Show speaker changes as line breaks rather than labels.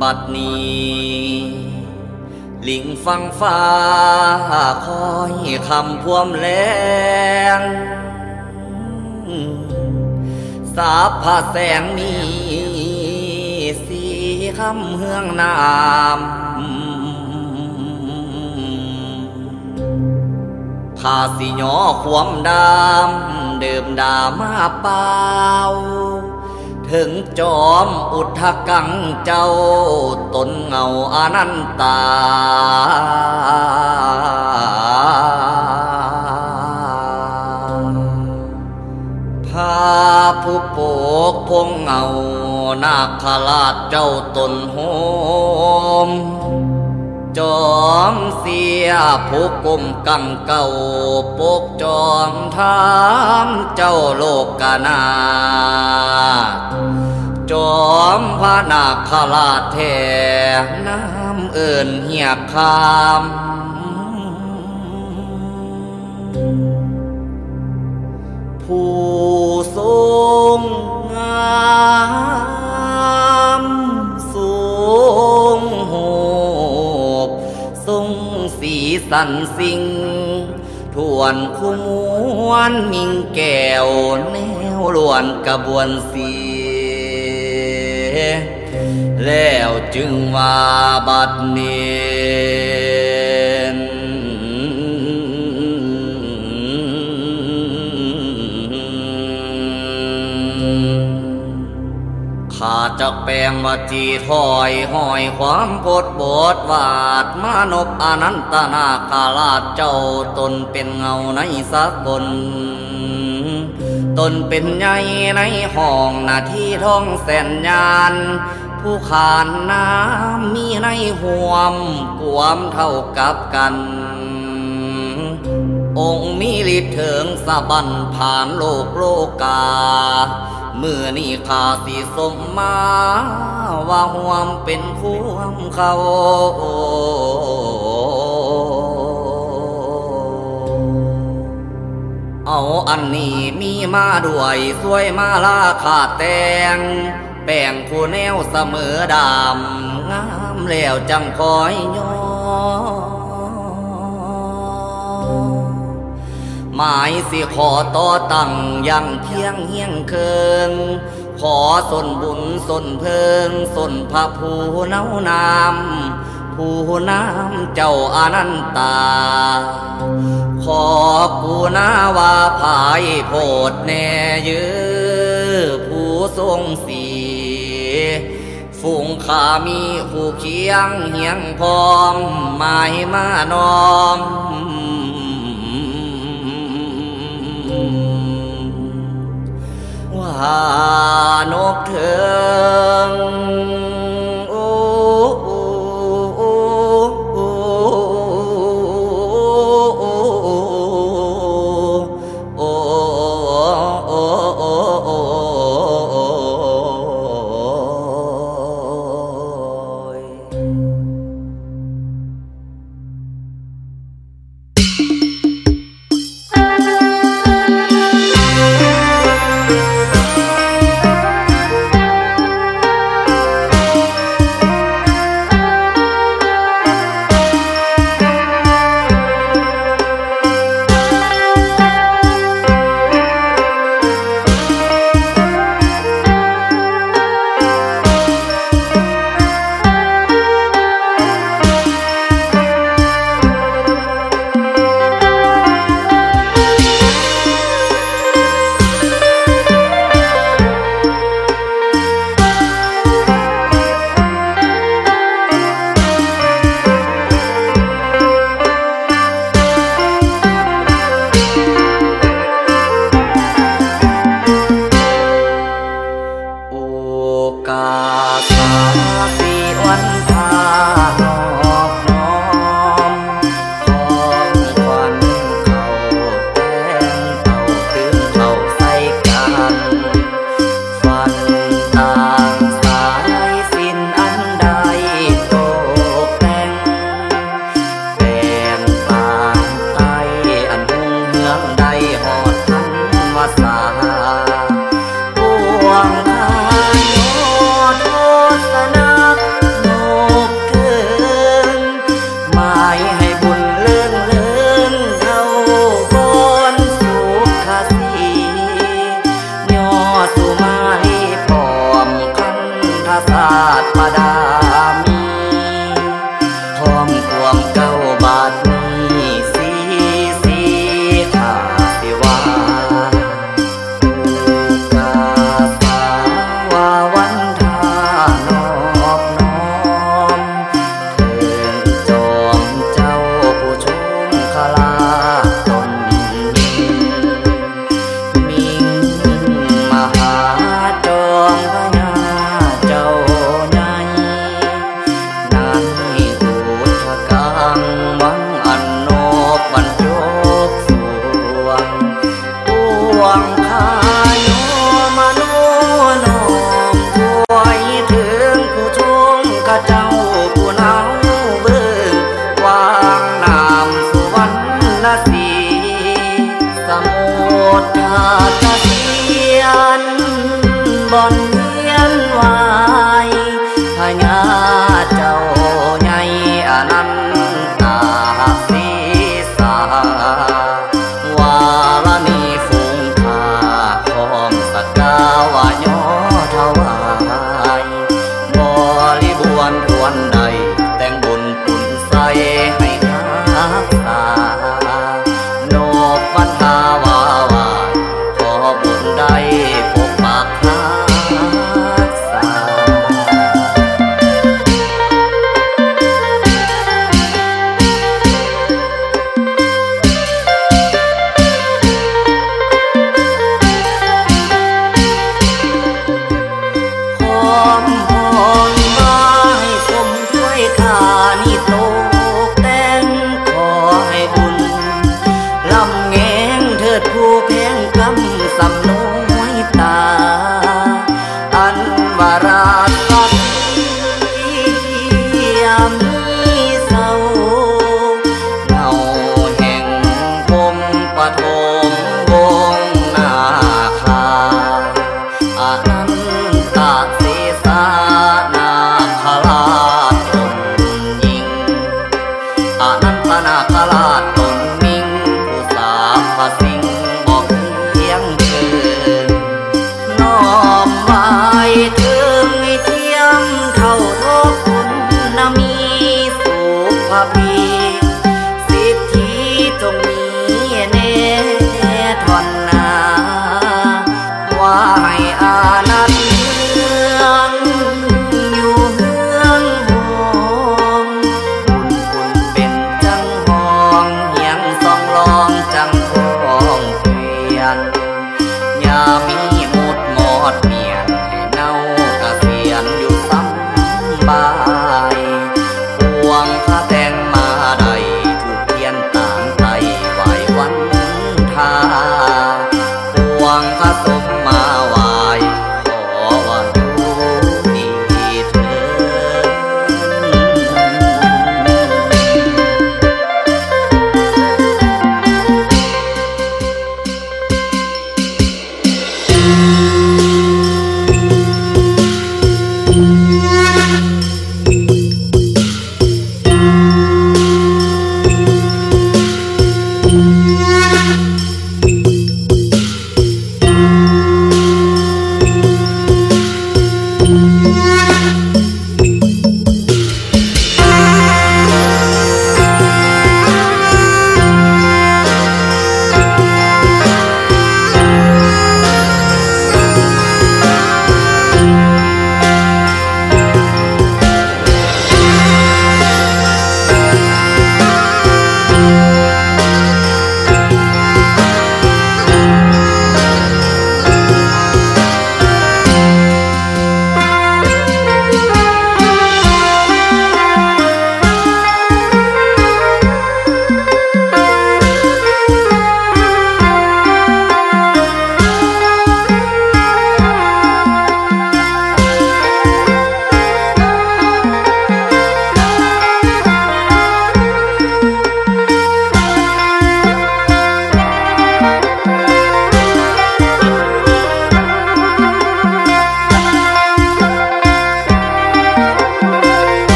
บัดนี้ ลิงฟังฟ้าคอยคำพ่วมแรงสาบผาแสงมีสีคำเฮืองนามข้าสิหยอความดำเดิมดามาเปล่า ถึงจอมอุทธกังเจ้าตนเงาอนันตา พาผู้โปกพงเงานาคลาดเจ้าตนโฮม จอมเสียผู้กุมกังเก่าปกจอมทามเจ้าโลกกานาจอมพระนาคราแทน้ำเอิ่นเหียคามผู้ทรงงาม สันสิงทวนคุมวนมิงแก้วแนวล้วนกระบวนเสียแล้วจึงว่าบัดนี้ ข้าจะแปลงมาจีถอยห้อยความโพดบทวาดมานบอนันตนาคาราชเจ้าตนเป็นเงาในสากลตนเป็นใหญ่ในห้องนาที่ท้องแสนยาน ผู้ขานน้ำมีในห่วมกวมเท่ากับกัน องค์มีฤทธิ์เถิงสะบันผ่านโลกโลกา เมื่อนี่ข้าสิสมมา ว่าหวมเป็นควมเขาเอาอันนี้มีมาด้วยสวยมาลาขาดแตงแป้งคู่แนวเสมอดำงามแล้วจังคอยย้อ หมายสิขอต่อตั้งยังเที่ยงเฮียงเคิงขอส่วนบุญส่วนเพิงส่วนพระผู้เนานามผู้น้ำเจ้าอนันตา ขอกูนาว่าภายโพดแน่ยือผู้ทรงสีฝูงขามีผู้เคียงเฮียงพร้อมหมายมานอมานกเถิง か。 ศาสตร์ประด แพงกำสำน้อย Ah.